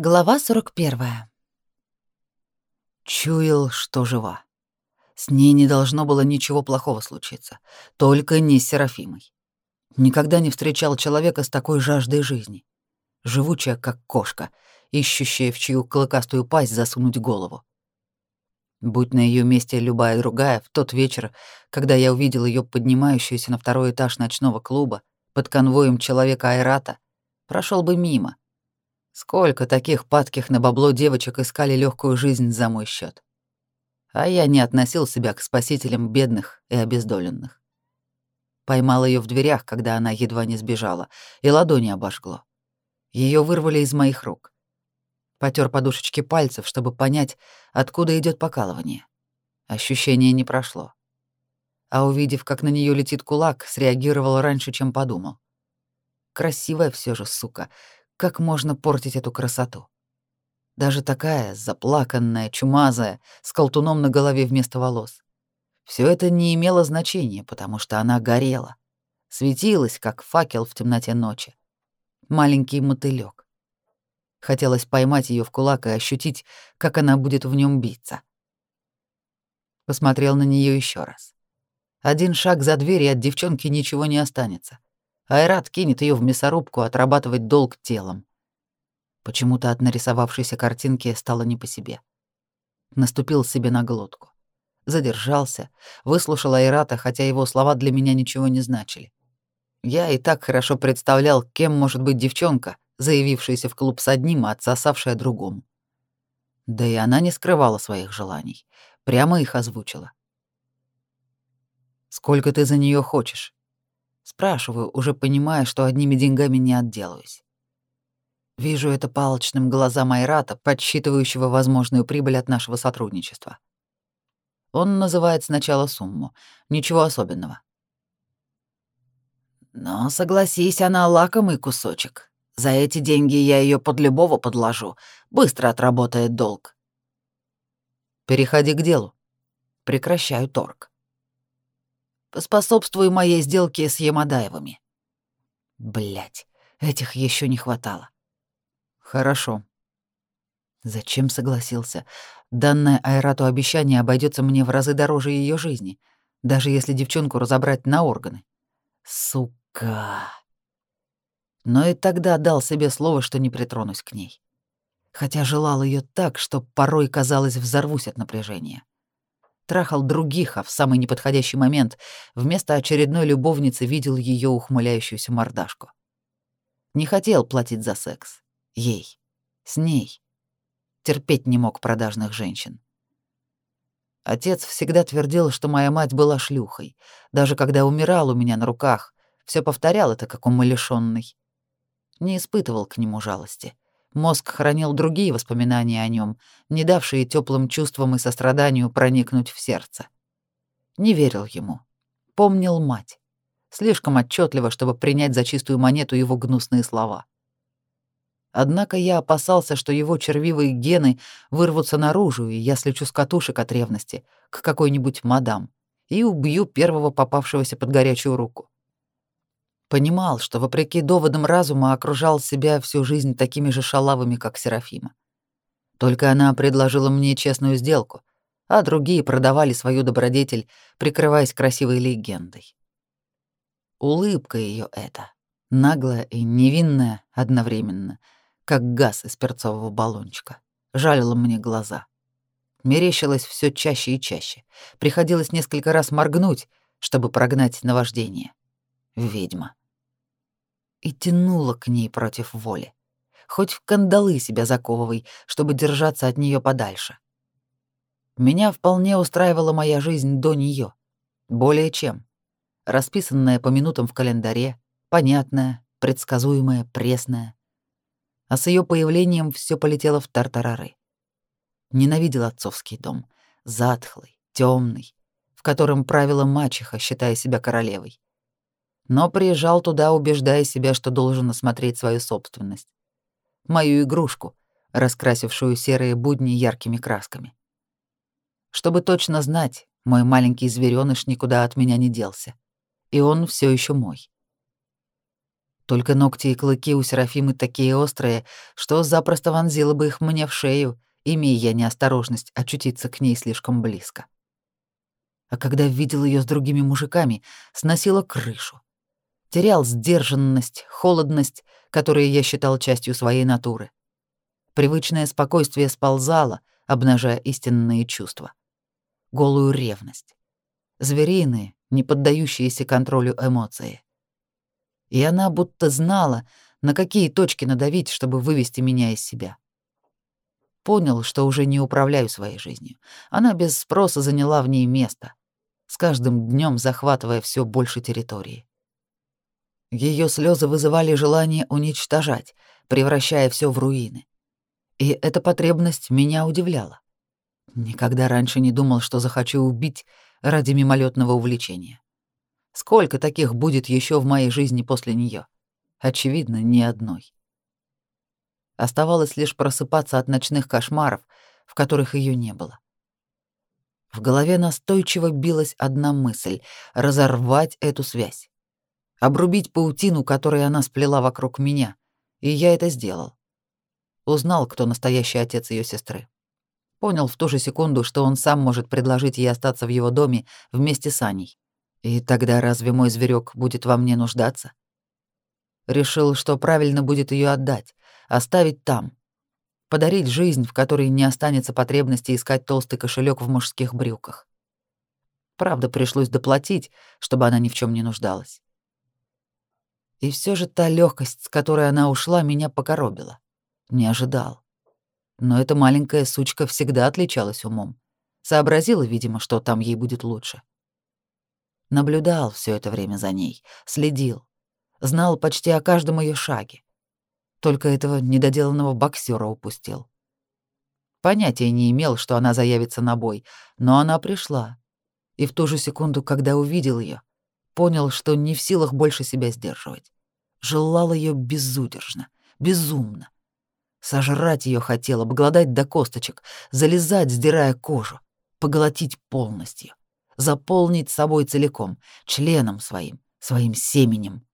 Глава 41. Чуял, что жива. С ней не должно было ничего плохого случиться, только не с Серафимой. Никогда не встречал человека с такой жаждой жизни. Живучая, как кошка, ищущая в чью клыкастую пасть засунуть голову. Будь на ее месте любая другая, в тот вечер, когда я увидел ее поднимающуюся на второй этаж ночного клуба под конвоем человека Айрата, прошел бы мимо — Сколько таких падких на бабло девочек искали легкую жизнь за мой счет. А я не относил себя к спасителям бедных и обездоленных. Поймал ее в дверях, когда она едва не сбежала, и ладони обожгло. Ее вырвали из моих рук. Потер подушечки пальцев, чтобы понять, откуда идет покалывание. Ощущение не прошло. А увидев, как на нее летит кулак, среагировал раньше, чем подумал. Красивая все же, сука, как можно портить эту красоту? Даже такая, заплаканная, чумазая, с колтуном на голове вместо волос. Все это не имело значения, потому что она горела. Светилась, как факел в темноте ночи. Маленький мотылёк. Хотелось поймать ее в кулак и ощутить, как она будет в нем биться. Посмотрел на нее еще раз. Один шаг за дверь, и от девчонки ничего не останется. Айрат кинет ее в мясорубку отрабатывать долг телом. Почему-то от нарисовавшейся картинки стало не по себе. Наступил себе на глотку. Задержался, выслушал Айрата, хотя его слова для меня ничего не значили. Я и так хорошо представлял, кем может быть девчонка, заявившаяся в клуб с одним, а отсосавшая другому. Да и она не скрывала своих желаний, прямо их озвучила. «Сколько ты за нее хочешь?» Спрашиваю, уже понимая, что одними деньгами не отделаюсь. Вижу это по алчным глазам Айрата, подсчитывающего возможную прибыль от нашего сотрудничества. Он называет сначала сумму. Ничего особенного. Но согласись, она лакомый кусочек. За эти деньги я ее под любого подложу. Быстро отработает долг. Переходи к делу. Прекращаю торг. Поспособствуй моей сделке с Ямадаевыми. Блять, этих еще не хватало. Хорошо. Зачем согласился? Данное Айрату обещание обойдется мне в разы дороже ее жизни, даже если девчонку разобрать на органы. Сука. Но и тогда дал себе слово, что не притронусь к ней. Хотя желал ее так, что порой казалось взорвусь от напряжения трахал других, а в самый неподходящий момент вместо очередной любовницы видел ее ухмыляющуюся мордашку. Не хотел платить за секс. Ей. С ней. Терпеть не мог продажных женщин. Отец всегда твердил, что моя мать была шлюхой. Даже когда умирал у меня на руках, все повторял это как умалишённый. Не испытывал к нему жалости. Мозг хранил другие воспоминания о нем, не давшие теплым чувствам и состраданию проникнуть в сердце. Не верил ему. Помнил мать. Слишком отчетливо, чтобы принять за чистую монету его гнусные слова. Однако я опасался, что его червивые гены вырвутся наружу, и я слечу с катушек от ревности к какой-нибудь мадам и убью первого попавшегося под горячую руку. Понимал, что, вопреки доводам разума, окружал себя всю жизнь такими же шалавами, как Серафима. Только она предложила мне честную сделку, а другие продавали свою добродетель, прикрываясь красивой легендой. Улыбка ее эта, наглая и невинная одновременно, как газ из перцового баллончика, жалила мне глаза. Мерещилось все чаще и чаще. Приходилось несколько раз моргнуть, чтобы прогнать наваждение. Ведьма и тянула к ней против воли. Хоть в кандалы себя заковывай, чтобы держаться от нее подальше. Меня вполне устраивала моя жизнь до нее, Более чем. Расписанная по минутам в календаре, понятная, предсказуемая, пресная. А с ее появлением все полетело в тартарары. Ненавидел отцовский дом, затхлый, темный, в котором правила мачеха, считая себя королевой но приезжал туда, убеждая себя, что должен осмотреть свою собственность. Мою игрушку, раскрасившую серые будни яркими красками. Чтобы точно знать, мой маленький зверёныш никуда от меня не делся, и он все еще мой. Только ногти и клыки у Серафимы такие острые, что запросто вонзило бы их мне в шею, имея я неосторожность очутиться к ней слишком близко. А когда видел ее с другими мужиками, сносила крышу. Терял сдержанность, холодность, которые я считал частью своей натуры. Привычное спокойствие сползало, обнажая истинные чувства. Голую ревность. Звериные, не поддающиеся контролю эмоции и она будто знала, на какие точки надавить, чтобы вывести меня из себя. Понял, что уже не управляю своей жизнью. Она без спроса заняла в ней место, с каждым днем захватывая все больше территории. Ее слезы вызывали желание уничтожать, превращая все в руины. И эта потребность меня удивляла. Никогда раньше не думал, что захочу убить ради мимолетного увлечения. Сколько таких будет еще в моей жизни после нее? Очевидно, ни одной. Оставалось лишь просыпаться от ночных кошмаров, в которых ее не было. В голове настойчиво билась одна мысль — разорвать эту связь. Обрубить паутину, которую она сплела вокруг меня. И я это сделал. Узнал, кто настоящий отец ее сестры. Понял в ту же секунду, что он сам может предложить ей остаться в его доме вместе с Аней. И тогда разве мой зверек будет во мне нуждаться? Решил, что правильно будет ее отдать, оставить там, подарить жизнь, в которой не останется потребности искать толстый кошелек в мужских брюках. Правда, пришлось доплатить, чтобы она ни в чем не нуждалась. И все же та легкость, с которой она ушла, меня покоробила. Не ожидал. Но эта маленькая сучка всегда отличалась умом. Сообразила, видимо, что там ей будет лучше. Наблюдал все это время за ней, следил, знал почти о каждом ее шаге. Только этого недоделанного боксера упустил. Понятия не имел, что она заявится на бой, но она пришла. И в ту же секунду, когда увидел ее, понял, что не в силах больше себя сдерживать. Желал ее безудержно, безумно. Сожрать ее хотел, обглодать до косточек, залезать, сдирая кожу, поглотить полностью заполнить собой целиком, членом своим, своим семенем.